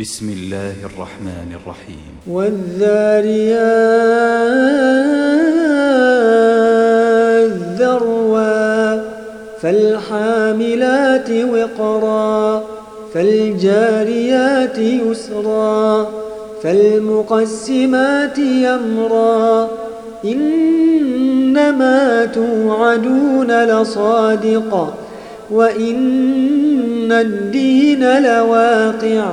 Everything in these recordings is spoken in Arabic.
بسم الله الرحمن الرحيم والذاريات ذروا فالحاملات وقرا فالجاريات يسرا فالمقسمات يمرا إنما توعدون لصادق وإن الدين لواقع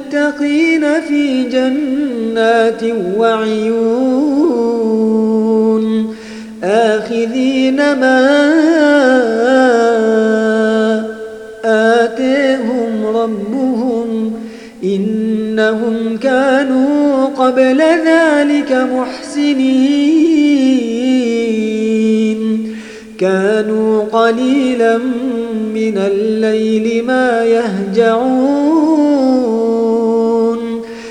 في جنات وعيون آخذين ما آتيهم ربهم إنهم كانوا قبل ذلك محسنين كانوا قليلا من الليل ما يهجعون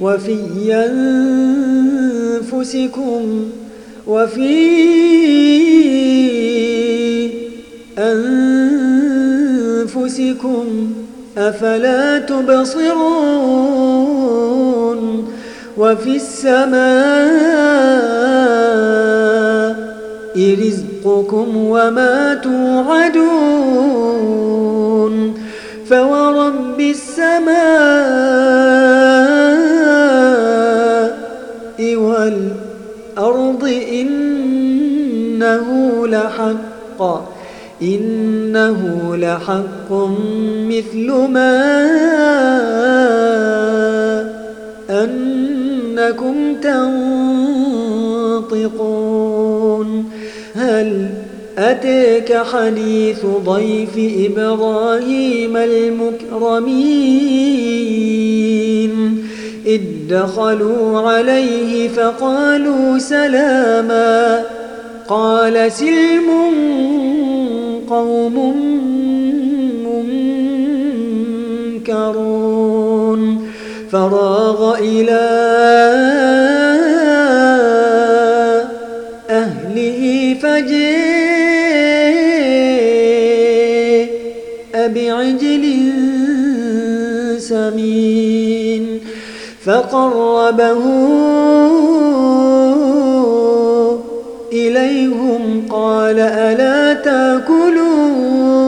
وفي أنفسكم وفي أنفسكم أفلا تبصرون وفي السماء رزقكم وما توعدون فورب السماء لحق مثل ما أنكم تنطقون. هل أتيك حديث ضيف إبراهيم المكرمين؟ إذ دخلوا عليه فقالوا سلاما. قال سلم قوم فراغ إلى أهله فجاء بعجل سمين فقربه إليهم قال ألا تأكلون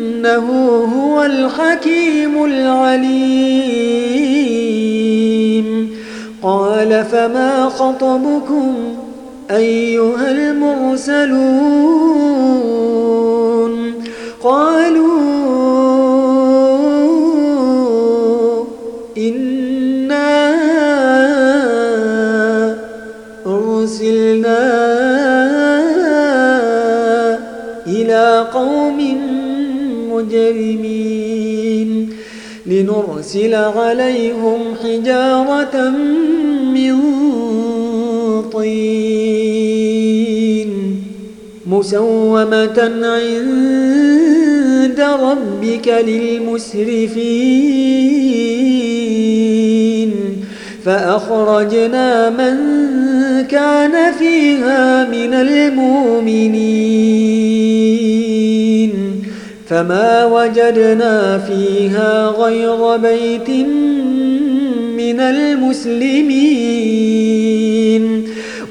إنه هو الحكيم العليم. قال فما خطبكم أيها المرسلون؟ قالوا لنرسل عليهم حجارة من طين مسومة عند ربك للمسرفين. فأخرجنا من كان فيها من المؤمنين. فما وجدنا فيها غير بيت من المسلمين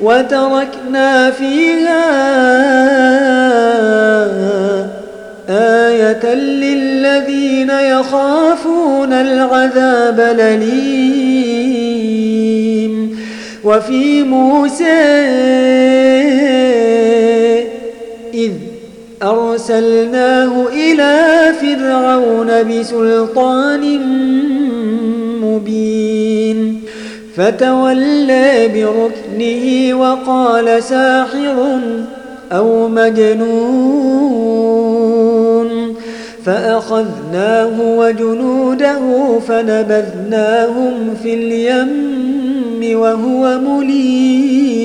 وتركنا فيها آية للذين يخافون العذاب لليم وفي موسى إذ أرسلناه إلى فرعون بسلطان مبين. فتولى بركنه وقال ساحر أو مجنون. فأخذناه وجنوده فنبذناهم في اليم وهو مليم.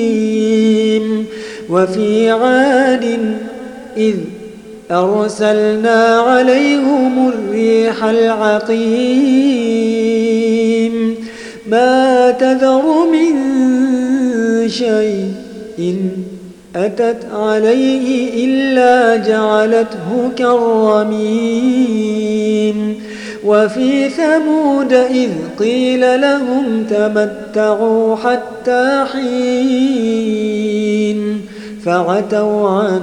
وفي عاد إذ أرسلنا عليهم الريح العقيم. ما تذر من شيء إن أتت عليه إلا جعلته كالرميم. وفي ثمود إذ قيل لهم تمتعوا حتى حين فعتوا عن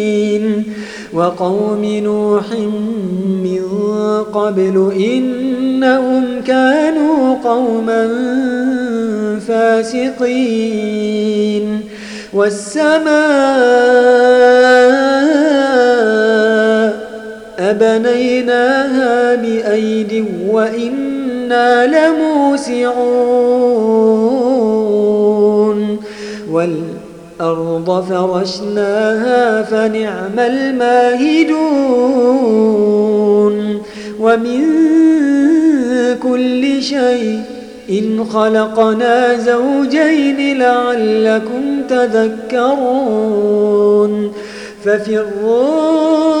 وقوم نوح من قبل إنهم كانوا قوما فاسقين. والسماء أبنيناها بأيد وإنا لموسعون. والأرض فرشناها فنعم الماهدون ومن كل شيء إن خلقنا زوجين لعلكم تذكرون ففروا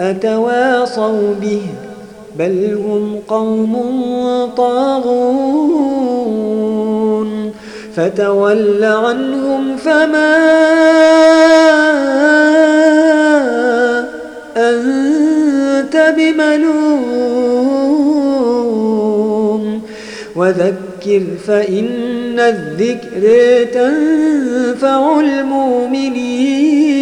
أتواصوا به بل هم قوم طاغون فتول عنهم فما أنت بملوم وذكر فإن الذكر تنفع المؤمنين